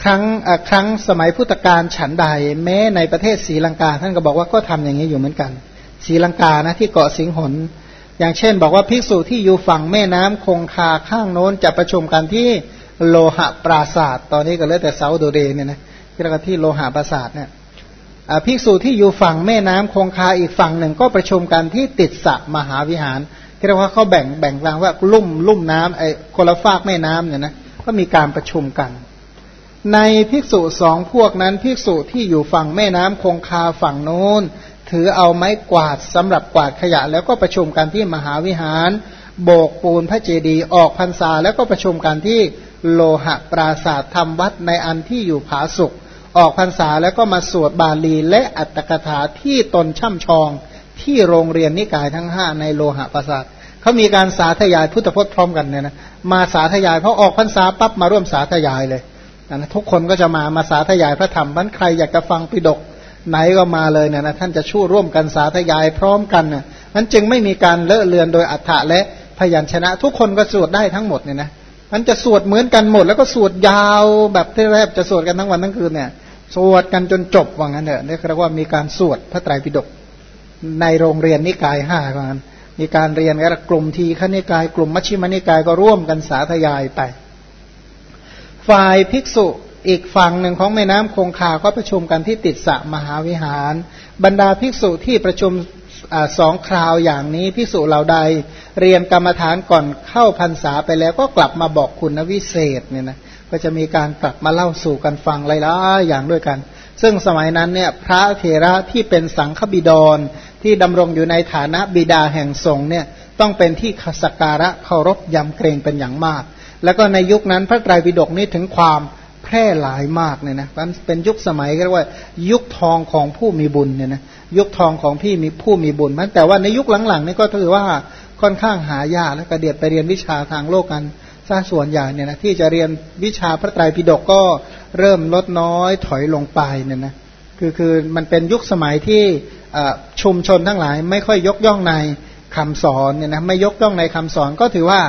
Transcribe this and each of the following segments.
ครั้งครั้งสมัยพุทธกาลฉันใด แม้ในประเทศศรีลังกา ท่านก็บอกว่าก็ทำอย่างนี้อยู่เหมือนกันศรีลังกานะที่เกาะสิงหนอย่างเช่น บอกว่าภิกษุที่อยู่ฝั่งแม่น้ำคงคาข้างโน้นจะประชุมกันที่โลหะปราศาสตร์ตอนนี้ก็เหลือแต่เซาโดเดเนี่ยนะที่เรียกว่าที่โลหะปราศาสตร์เนี่ยภิกษุที่อยู่ฝั่งแม่น้ำคงคาอีกฝั่งหนึ่งก็ประชุมกันที่ติดสระมหาวิหารที่เรียกว่าเขาแบ่งแบ่งกลางว่าลุ่มลุ่มน้ำไอ้คนละฟากแม่น้ำเนี่ยนะก็มีการประชุมกัน ในภิกษุสองพวกนั้นภิกษุที่อยู่ฝั่งแม่น้ำคงคาฝั่งโน้น ถือเอาไม้กวาดสำหรับกวาดขยะ แล้วก็ประชุมกันที่มหาวิหาร โบกปูนพระเจดีย์ออกพรรษา แล้วก็ประชุมกันที่โลหะปราศาสตร์ทำวัดในอันที่อยู่ผาสุกออกพรรษาแล้วก็มาสวดบาลีและอัตถกถาที่ตนช่ำชองที่โรงเรียนนิกายทั้งห้าในโลหะปราศาสตร์เขามีการสาธยายพุทธพจน์พร้อมกันเนี่ยนะมาสาธยายเพราะออกพรรษาปั๊บมาร่วมสาธยายเลย นะทุกคนก็จะมามาสาธยายพระธรรมบ้านใครอยากจะฟังปิดกไหนก็มาเลยเนี่ยนะท่านจะช่วยร่วมกันสาธยายพร้อมกันน่ะนั้นจึงไม่มีการเลอะเลือนโดยอัฏฐะและพยัญชนะ ทุกคนก็สวดได้ทั้งหมดเนี่ยนะมันจะสวดเหมือนกันหมด แล้วก็สวดยาวแบบที่แรกจะสวดกันทั้งวันทั้งคืนเนี่ยสวดกันจนจบว่างั้นเถอะนี่เรียกว่ามีการสวดพระไตรปิฎกในโรงเรียนนิกายห้าว่างั้นมีการเรียนกันกลุ่มทีฆนิกาย กลุ่มมัชชิมนิกายก็ร่วมกันสาธยายไป ฝ่ายภิกษุอีกฝั่งหนึ่งของแม่น้ำคงคาก็ประชุมกันที่ติดสะมหาวิหาร บรรดาภิกษุที่ประชุมอสองคราวอย่างนี้ภิกษุเหล่าใด เรียนกรรมฐานก่อนเข้าพรรษาไปแล้วก็กลับมาบอกคุณวิเศษเนี่ยนะก็จะมีการกลับมาเล่าสู่กันฟังหลายๆอย่างด้วยกัน ซึ่งสมัยนั้นเนี่ยพระเถระที่เป็นสังฆบิดรที่ดำรงอยู่ในฐานะบิดาแห่งสงฆ์เนี่ยต้องเป็นที่สักการะเคารพยำเกรงเป็นอย่างมาก แล้วก็ในยุคนั้นพระไตรปิฎกนี้ถึงความแพร่หลายมากเนี่ยนะมันเป็นยุคสมัยเรียกว่า ยุคทองของผู้มีบุญเนี่ยนะยุคทองของพี่มีผู้มีบุญมันแต่ว่าในยุคหลังๆนี่ก็ถือว่าค่อนข้างหายากและกระเดียดไปเรียนวิชาทางโลกกันซะส่วนใหญ่เนี่ยนะที่จะเรียนวิชาพระไตรปิฎกก็เริ่มลดน้อยถอยลงไปเนี่ยนะคือคือมันเป็นยุคสมัยที่ชุมชนทั้งหลายไม่ค่อยยกย่องในคำสอนเนี่ยนะไม่ยกย่องในคำสอนก็ถือว่า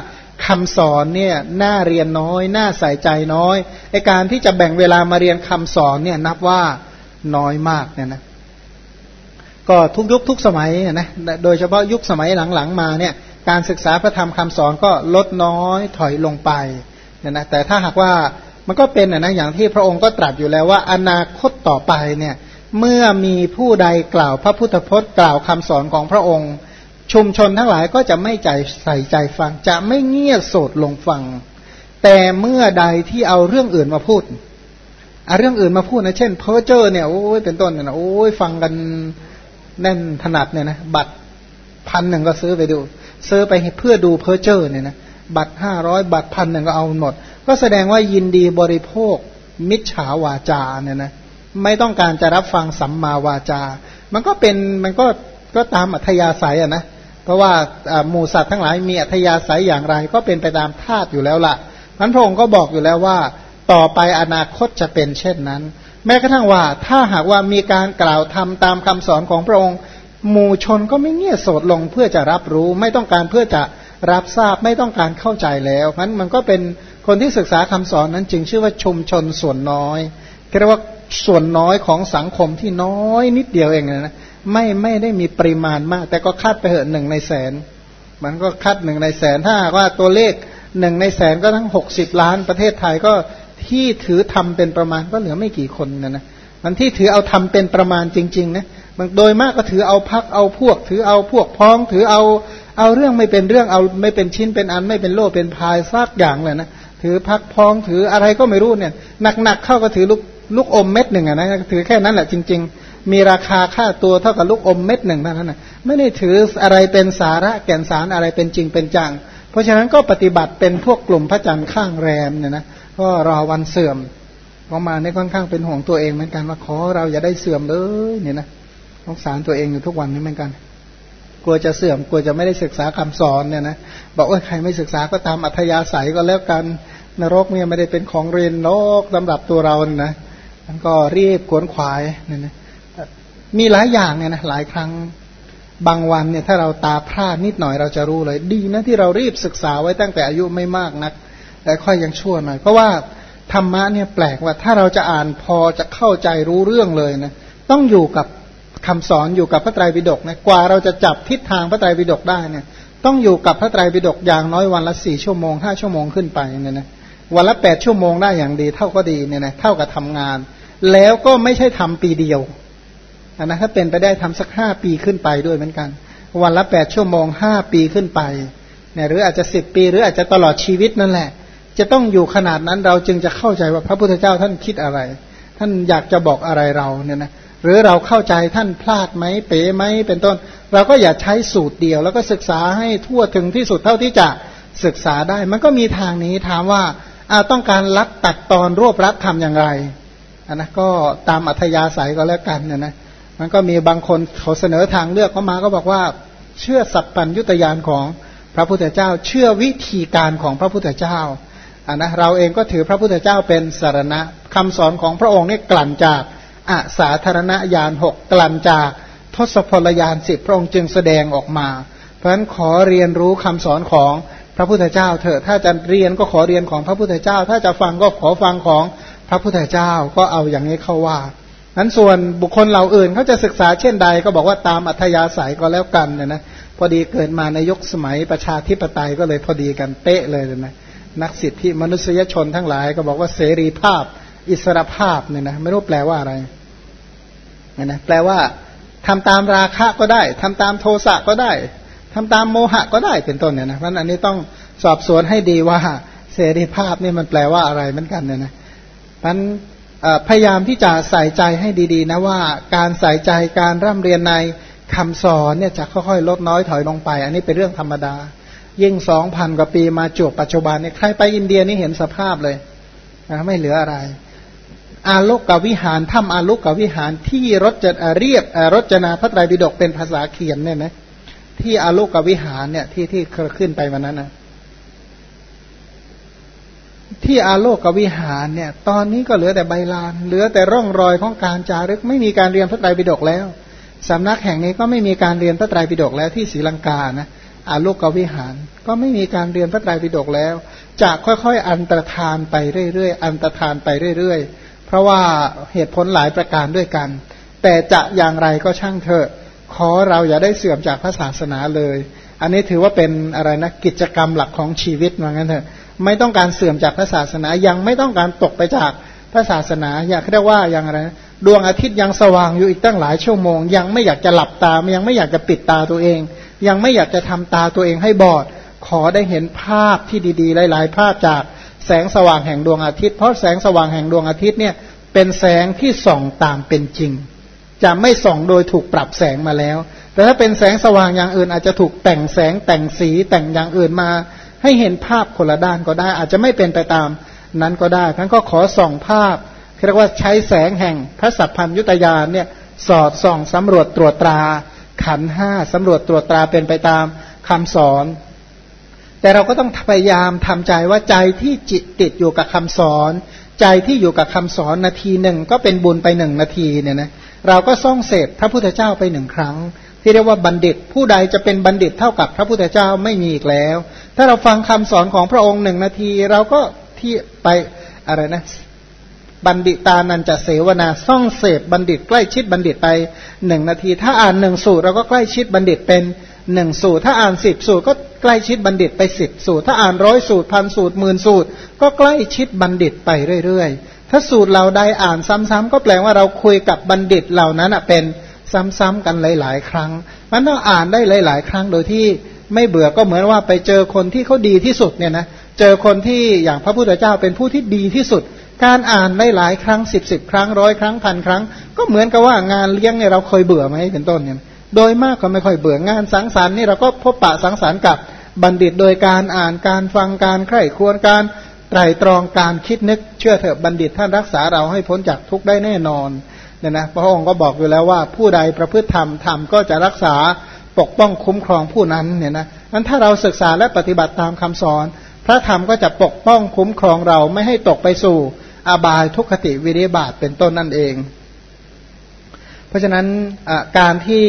คำสอนเนี่ยน่าเรียนน้อย น่าใส่ใจน้อยไอการที่จะแบ่งเวลามาเรียนคำสอนเนี่ยนับว่าน้อยมากเนี่ยนะก็ทุกยุคทุกสมัยนะโดยเฉพาะยุคสมัยหลังๆมาเนี่ยการศึกษาพระธรรมคำสอนก็ลดน้อยถอยลงไปเนี่ยนะแต่ถ้าหากว่ามันก็เป็นนะอย่างที่พระองค์ก็ตรัสอยู่แล้วว่า อนาคตต่อไปเนี่ยเมื่อมีผู้ใดกล่าวพระพุทธพจน์กล่าวคำสอนของพระองค์ ชุมชนทั้งหลายก็จะไม่ใจใส่ใจฟัง จะไม่เงียบโสดลงฟัง แต่เมื่อใดที่เอาเรื่องอื่นมาพูดเอาเรื่องอื่นมาพูดนะเช่นเพอร์เจอร์เนี่ยโอ้ยเป็นต้นเนี่ยนะโอ้ยฟังกันแน่นถนัดเนี่ยนะบัตรพันหนึ่งก็ซื้อไปดู ซื้อไปเพื่อดูเพอร์เจอร์เนี่ยนะบัตรห้าร้อยบัตรพันหนึ่งก็เอาหมด ก็แสดงว่ายินดีบริโภค มิจฉาวาจาเนี่ยนะไม่ต้องการจะรับฟังสัมมาวาจา มันก็เป็นมันก็ก็ตามอัธยาศัยอะนะ เพราะว่าหมูสัตว์ทั้งหลายมีอัธยาศัยอย่างไร ก็เป็นไปตามธาตุอยู่แล้วละ่ะพันพระองค์ก็บอกอยู่แล้วว่า ต่อไปอนาคตจะเป็นเช่นนั้น แม้กระทั่งว่าถ้าหากว่ามีการกล่าวทำตามคำสอนของพระองค์หมู่ชนก็ไม่เงียบโสดลงเพื่อจะรับรู้ ไม่ต้องการเพื่อจะรับทราบไม่ต้องการเข้าใจแล้วเพราะนั้นมันก็เป็นคนที่ศึกษาคำสอนนั้นจึงชื่อว่าชุมชนส่วนน้อยเรียกว่าส่วนน้อยของสังคมที่น้อยนิดเดียวเองนะ ไม่ไม่ได้มีปริมาณมาก แต่ก็คาดไปเหอะหนึ่งในแสน มันก็คาดหนึ่งในแสนถ้าว่าตัวเลขหนึ่งในแสนก็ทั้งหกสิบล้านประเทศไทยก็ที่ถือทำเป็นประมาณก็เหลือไม่กี่คนนะนะมันที่ถือเอาทำเป็นประมาณจริงๆนะมันโดยมากก็ถือเอาพักเอาพวก ถือเอาพวกพ้อง ถือเอาเอาเรื่องไม่เป็นเรื่องเอาไม่เป็นชิ้นเป็นอันไม่เป็นโลเป็นพายซากอย่างเลยนะถือพักพ้องถืออะไรก็ไม่รู้เนี่ยหนักๆเข้าก็ถือลูกลูกอมเม็ดหนึ่งอะนะถือแค่นั้นแหละจริง ๆ มีราคาค่าตัวเท่ากับลูกอมเม็ดหนึ่งเท่านั้นนะไม่ได้ถืออะไรเป็นสาระแก่นสารอะไรเป็นจริงเป็นจัง เพราะฉะนั้นก็ปฏิบัติเป็นพวกกลุ่มพระจันทร์ข้างแรมเนี่ยนะก็รอวันเสื่อมพอมาในค่อนข้างเป็นห่วงตัวเองเหมือนกันว่าขอเราอย่าได้เสื่อมเลยเนี่ยนะสงสารตัวเองอยู่ทุกวันนี้เหมือนกัน กลัวจะเสื่อมกลัวจะไม่ได้ศึกษาคำสอนเนี่ยนะบอกว่าใครไม่ศึกษาก็ตามอัธยาศัยก็แล้วกันนรกเนี่ยไม่ได้เป็นของเรียนนกสำหรับตัวเรานะมันก็รีบขวนขวายเนี่ยนะ มีหลายอย่างเนี่ยนะหลายครั้งบางวันเนี่ยถ้าเราตาพร่านิดหน่อยเราจะรู้เลยดีนะที่เรารีบศึกษาไว้ตั้งแต่อายุไม่มากนัก แต่ค่อยยังชั่วหน่อย เพราะว่าธรรมะเนี่ยแปลกว่าถ้าเราจะอ่านพอจะเข้าใจรู้เรื่องเลยนะต้องอยู่กับคำสอนอยู่กับพระไตรปิฎกนะกว่าเราจะจับทิศทางพระไตรปิฎกได้เนี่ยต้องอยู่กับพระไตรปิฎกอย่างน้อยวันละสี่ชั่วโมงห้าชั่วโมงขึ้นไปเนี่ยนะวันละแปดชั่วโมงได้อย่างดีเท่าก็ดีเนี่ยนะเท่ากับทำงาน แล้วก็ไม่ใช่ทำปีเดียว นนะถ้าเป็นไปได้ทำสักห้าปีขึ้นไปด้วยเหมือนกัน วันละแปดชั่วโมงห้าปีขึ้นไปเนี่ยหรืออาจจะสิบปี หรืออาจจะตลอดชีวิตนั่นแหละ จะต้องอยู่ขนาดนั้นเราจึงจะเข้าใจว่าพระพุทธเจ้าท่านคิดอะไร ท่านอยากจะบอกอะไรเราเนี่ยนะหรือเราเข้าใจท่านพลาดไหมเป๋ไหมเป็นต้น เราก็อย่าใช้สูตรเดียว แล้วก็ศึกษาให้ทั่วถึงที่สุดเท่าที่จะศึกษาได้ มันก็มีทางนี้ถามว่าอาต้องการรัดตัดตอนรวบรัดทำอย่างไรอันนะก็ตามอัธยาศัยก็แล้วกันเนี่ยนะ มันก็มีบางคนเขาเสนอทางเลือกเข้ามาก็บอกว่า เชื่อสัพพัญยุตยานของพระพุทธเจ้า เชื่อวิธีการของพระพุทธเจ้าอันนะเราเองก็ถือพระพุทธเจ้าเป็นสารณะคำสอนของพระองค์นี่กลั่นจากอาสาธารณญาณหกกลั่นจากทศพลยานสิบพระองค์จึงแสดงออกมา เพราะฉะนั้นขอเรียนรู้คำสอนของพระพุทธเจ้าเถอะถ้าจะเรียนก็ขอเรียนของพระพุทธเจ้า ถ้าจะฟังก็ขอฟังของพระพุทธเจ้าก็เอาอย่างนี้เข้าว่า นั้นส่วนบุคคลเหล่าอื่นเขาจะศึกษาเช่นใดก็บอกว่าตามอัธยาศัยก็แล้วกันเนี่ยนะพอดีเกิดมาในยุคสมัยประชาธิปไตยก็เลยพอดีกันเป๊ะเลยนะนักสิทธิมนุษยชนทั้งหลายก็บอกว่าเสรีภาพ อิสรภาพเนี่ยนะไม่รู้แปลว่าอะไรนะแปลว่าทำตามราคะก็ได้ทำตามโทสะก็ได้ทำตามโมหะก็ได้เป็นต้นเนี่ยนะเพราะอันนี้ต้องสอบสวนให้ดีว่าเสรีภาพนี่มันแปลว่าอะไรเหมือนกันเนี่ยนะมัน พยายามที่จะใส่ใจให้ดีๆ นะว่าการใส่ใจการร่ำเรียนในคำสอนเนี่ยจะค่อยๆ ลดน้อยถอยลงไป อันนี้เป็นเรื่องธรรมดา ยิ่งสองพันกว่าปีมาจวบปัจจุบันเนี่ยใครไปอินเดียนี่เห็นสภาพเลยนะไม่เหลืออะไร อาลุกกวิหารถ้ำอาลุกกวิหารที่รถจะเรียบรถจนาพระไตรปิฎกเป็นภาษาเขียนเนี่ยนะที่อาลุกกวิหารเนี่ยที่ที่ขึ้นไปวันนั้นนะ ที่อาโลกกวิหารเนี่ย ตอนนี้ก็เหลือแต่ใบลาน เหลือแต่ร่องรอยของการจารึก ไม่มีการเรียนพระไตรปิฎกแล้วสำนักแห่งนี้ก็ไม่มีการเรียนพระไตรปิฎกแล้วที่ศรีลังกานะอาโลกวิหาร ก็ไม่มีการเรียนพระไตรปิฎกแล้ว จะค่อยๆ อันตรธานไปเรื่อยๆ อันตรธานไปเรื่อยๆ เพราะว่าเหตุผลหลายประการด้วยกัน แต่จะอย่างไรก็ช่างเถอะ ขอเราอย่าได้เสื่อมจากพระศาสนาเลย อันนี้ถือว่าเป็นอะไรนะกิจกรรมหลักของชีวิตว่างั้นเถอะ ไม่ต้องการเสื่อมจากพระศาสนา ยังไม่ต้องการตกไปจากพระศาสนา อยากเรียกว่าอย่างไรดวงอาทิตย์ยังสว่างอยู่อีกตั้งหลายชั่วโมง ยังไม่อยากจะหลับตา ยังไม่อยากจะปิดตาตัวเอง ยังไม่อยากจะทำตาตัวเองให้บอด ขอได้เห็นภาพที่ดีๆ หลาย ๆ ภาพจากแสงสว่างแห่งดวงอาทิตย์ เพราะแสงสว่างแห่งดวงอาทิตย์เนี่ยเป็นแสงที่ส่องตามเป็นจริง จะไม่ส่องโดยถูกปรับแสงมาแล้ว แต่ถ้าเป็นแสงสว่างอย่างอื่นอาจจะถูกแต่งแสงแต่งสีแต่งอย่างอื่นมา ให้เห็นภาพคนละด้านก็ได้ อาจจะไม่เป็นไปตามนั้นก็ได้ท่านก็ขอส่องภาพเรียกว่าใช้แสงแห่งพระสัพพัญยุตยานเนี่ยสอดส่องสำรวจตรวจตราขันห้าสำรวจตรวจตราเป็นไปตามคำสอน แต่เราก็ต้องพยายามทำใจว่าใจที่จิตติดอยู่กับคำสอน ใจที่อยู่กับคำสอนนาทีหนึ่งก็เป็นบุญไปหนึ่งนาทีเนี่ยนะเราก็ส่องเสพพระพุทธเจ้าไปหนึ่งครั้ง ที่เรียกว่าบัณฑิต ผู้ใดจะเป็นบัณฑิตเท่ากับพระพุทธเจ้าไม่มีอีกแล้ว ถ้าเราฟังคำสอนของพระองค์หนึ่งนาที เราก็ที่ไปอะไรนะบัณฑิตานันจะเสวนาซ่องเสพบัณฑิตใกล้ชิดบัณฑิตไปหนึ่งนาที ถ้าอ่านหนึ่งสูตรเราก็ใกล้ชิดบัณฑิตเป็นหนึ่งสูตร ถ้าอ่านสิบสูตรก็ใกล้ชิดบัณฑิตไปสิบสูตร ถ้าอ่านร้อยสูตรพันสูตรหมื่นสูตร ก็ใกล้ชิดบัณฑิตไปเรื่อยๆ ถ้าสูตรเราใดอ่านซ้ำๆก็แปลว่าเราคุยกับบัณฑิตเหล่านั้นเป็น ซ้ำๆกันหลาย ๆ ครั้ง มันต้องอ่านได้หลาย ๆ ครั้งโดยที่ไม่เบื่อก็เหมือนว่าไปเจอคนที่เขาดีที่สุดเนี่ยนะเจอคนที่อย่างพระพุทธเจ้าเป็นผู้ที่ดีที่สุด การอ่านได้หลายครั้งสิบสิบครั้งร้อยครั้งพันครั้ง ก็เหมือนกับว่างานเลี้ยงเนี่ยเราเคยเบื่อไหมเป็นต้นเนี่ยโดยมากก็ไม่ค่อยเบื่องานสังสรรค์นี่เราก็พบปะสังสรรค์กับบัณฑิตโดยการอ่านการฟังการใคร่ควรการไตรตรองการคิดนึกเชื่อเถอะบัณฑิตท่านรักษาเราให้พ้นจากทุกข์ได้แน่นอน เนี่ยนะพระองค์ก็บอกอยู่แล้วว่าผู้ใดประพฤติธรรมธรรมก็จะรักษาปกป้องคุ้มครองผู้นั้นเนี่ยนะนั้นถ้าเราศึกษาและปฏิบัติตามคำสอน พระธรรมก็จะปกป้องคุ้มครองเราไม่ให้ตกไปสู่อาบายทุกขติวิริบาตเป็นต้นนั่นเอง เพราะฉะนั้นการที่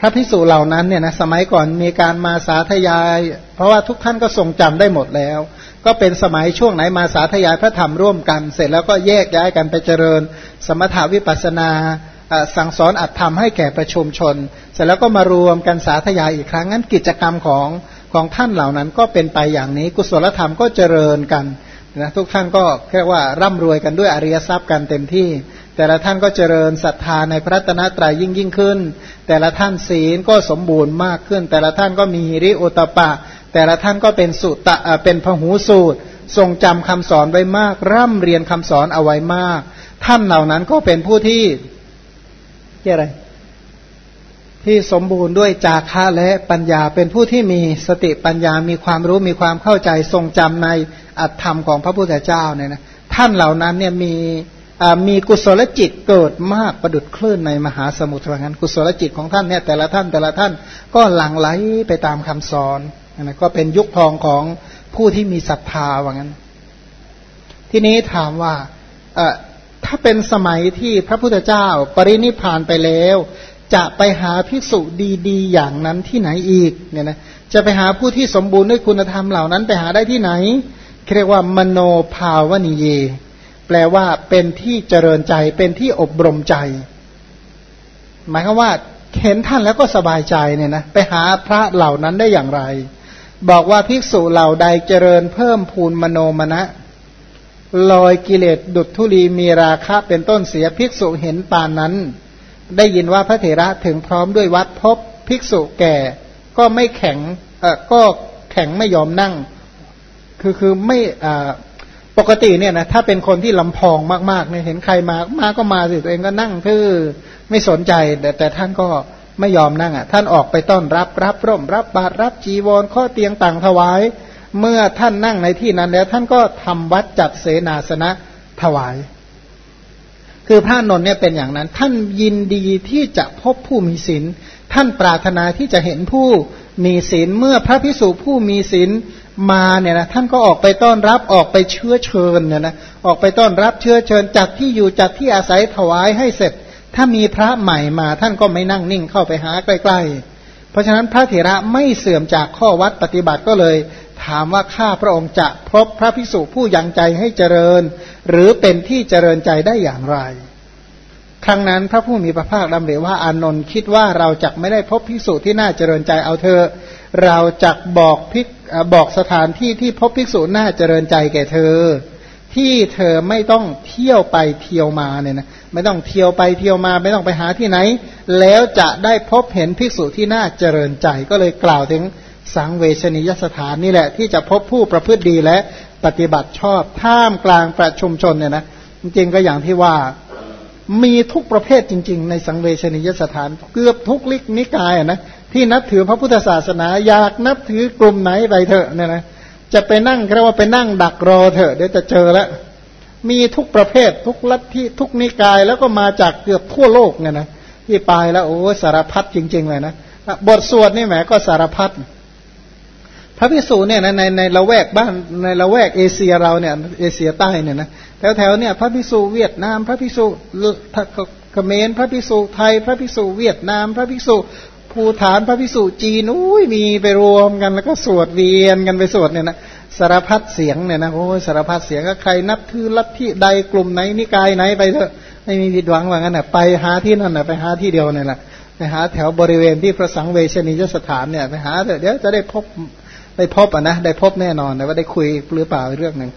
พระพิสุเหล่านั้นเนี่ยนะสมัยก่อนมีการมาสาธยาย เพราะว่าทุกท่านก็ทรงจำได้หมดแล้วก็เป็นสมัยช่วงไหนมาสาธยายพระธรรมร่วมกัน เสร็จแล้วก็แยกย้ายกันไปเจริญ สมถาวิปัสนาสั่งสอนอัตธรรมให้แก่ประชุมชน เสร็จแล้วก็มารวมกันสาธยายอีกครั้งนั้นกิจกรรมของของท่านเหล่านั้นก็เป็นไปอย่างนี้ กุศลธรรมก็เจริญกันนะทุกท่านก็เรียกว่าร่ำรวยกันด้วยอริยทรัพย์กันเต็มที่ แต่ละท่านก็เจริญศรัทธาในพระตนะตรายยิ่งยิ่งขึ้น แต่ละท่านศีลก็สมบูรณ์มากขึ้น แต่ละท่านก็มีริโอตปะ แต่ละท่านก็เป็นสุตะเป็นพหูสูตร ทรงจำคำสอนไว้มาก ร่ำเรียนคำสอนเอาไว้มาก ท่านเหล่านั้นก็เป็นผู้ที่ที่อะไร ที่สมบูรณ์ด้วยจาคะและปัญญา เป็นผู้ที่มีสติปัญญามีความรู้มีความเข้าใจทรงจำในอัตธรรมของพระพุทธเจ้าเนี่ยนะท่านเหล่านั้นเนี่ยมีมีกุศลจิตเกิดมากประดุดคลื่นในมหาสมุทรงั้นกุศลจิตของท่านเนี่ยแต่ละท่านแต่ละท่านก็หลั่งไหลไปตามคำสอน นะก็เป็นยุคทองของผู้ที่มีศรัทธาว่างั้น ทีนี้ถามว่าถ้าเป็นสมัยที่พระพุทธเจ้าปรินิพานไปแล้ว จะไปหาภิกษุดีๆ อย่างนั้นที่ไหนอีกเนี่ยนะจะไปหาผู้ที่สมบูรณ์ด้วยคุณธรรมเหล่านั้นไปหาได้ที่ไหนเรียกว่ามโนภาวนิเย แปลว่าเป็นที่เจริญใจเป็นที่อบรมใจ หมายความว่าเห็นท่านแล้วก็สบายใจเนี่ยนะไปหาพระเหล่านั้นได้อย่างไร บอกว่าภิกษุเหล่าใดเจริญเพิ่มพูนมโนมณะลอยกิเลสดุจทุลีมีราคะเป็นต้นเสียภิกษุเห็นปานนั้น ได้ยินว่าพระเถระถึงพร้อมด้วยวัดพบภิกษุแก่ ก็ไม่แข็งเออก็แข็งไม่ยอมนั่ง คือคือไม่อ่าปกติเนี่ยนะถ้าเป็นคนที่ลำพองมากๆเนี่ยเห็นใครมามาก็มาสิตัวเองก็นั่งคือไม่สนใจแต่แต่ท่านก็ ไม่ยอมนั่งอะ ท่านออกไปต้อนรับรับร่ม รับบาตรรับจีวรข้อเตียงต่างถวาย เมื่อท่านนั่งในที่นั้นแล้ว ท่านก็ทำวัดจัดเสนาสนะถวาย คือพระนนท์เนี่ยเป็นอย่างนั้น ท่านยินดีที่จะพบผู้มีศีลท่านปรารถนาที่จะเห็นผู้มีศีลเมื่อพระพิสุผู้มีศีลมาเนี่ยนะท่านก็ออกไปต้อนรับออกไปเชื้อเชิญเนี่ยนะออกไปต้อนรับเชื้อเชิญจากที่อยู่จากที่อาศัยถวายให้เสร็จ ถ้ามีพระใหม่มา ท่านก็ไม่นั่งนิ่งเข้าไปหาใกล้ๆ เพราะฉะนั้นพระเถระไม่เสื่อมจากข้อวัดปฏิบัติก็เลย ถามว่าข้าพระองค์จะพบพระพิสุผู้ยังใจให้เจริญ หรือเป็นที่เจริญใจได้อย่างไร ครั้งนั้นพระผู้มีพระภาคดำเบว่าอานนท์คิดว่าเราจะไม่ได้พบพิสุที่น่าเจริญใจเอาเธอ เราจะบอกพิกบอกสถานที่ที่พบภิกษุน่าเจริญใจแก่เธอ ที่เธอไม่ต้องเที่ยวไปเที่ยวมาเนี่ยนะไม่ต้องเที่ยวไปเที่ยวมา ไม่ต้องไปหาที่ไหน แล้วจะได้พบเห็นภิกษุที่น่าเจริญใจก็เลยกล่าวถึงสังเวชนียสถานนี่แหละ ที่จะพบผู้ประพฤติดีและปฏิบัติชอบท่ามกลางประชุมชนเนี่ยนะจริงๆก็อย่างที่ว่ามีทุกประเภทจริง ๆ ในสังเวชนียสถานเกือบทุกลิกนิกายนะที่นับถือพระพุทธศาสนาอยากนับถือกลุ่มไหนไปเถอะเนี่ยนะ จะไปนั่งเรียกว่าไปนั่งดักรอเถอะเดี๋ยวจะเจอแล้วมีทุกประเภททุกลัทธิทุกนิกายแล้วก็มาจากเกือบทั่วโลกเนี่ยนะที่ไปแล้วโอ้สารพัดจริง ๆ เลยนะบทสวดนี่แหมก็สารพัดพระพิสูจเนี่ยในในละแวกบ้านในละแวกเอเชียเราเนี่ยเอเชียใต้เนี่ยนะแถวแถวเนี่ยพระพิสูเวียดนาม พระพิสูเขมรพระพิสูไทย พระพิสูเวียดนาม พระพิสู ภูฐานพระพิสูจีนอุ้ยมีไปรวมกันแล้วก็สวดเวียนกันไปสวดเนี่ยนะสารพัดเสียงเนี่ยนะโอ้สารพัดเสียงก็ใครนับถือลัทธิใดกลุ่มไหนนิกายไหนไปเถอะไม่มีผิดหวังว่างั้นนะไปหาที่นั่นนะไปหาที่เดียวเนี่ยแหละไปหาแถวบริเวณที่พระสังเวชนียสถานเนี่ยไปหาเถอะเดี๋ยวจะได้พบได้พบอะนะได้พบแน่นอนแต่ว่าได้คุยหรือเปล่าเรื่องหนึ่ง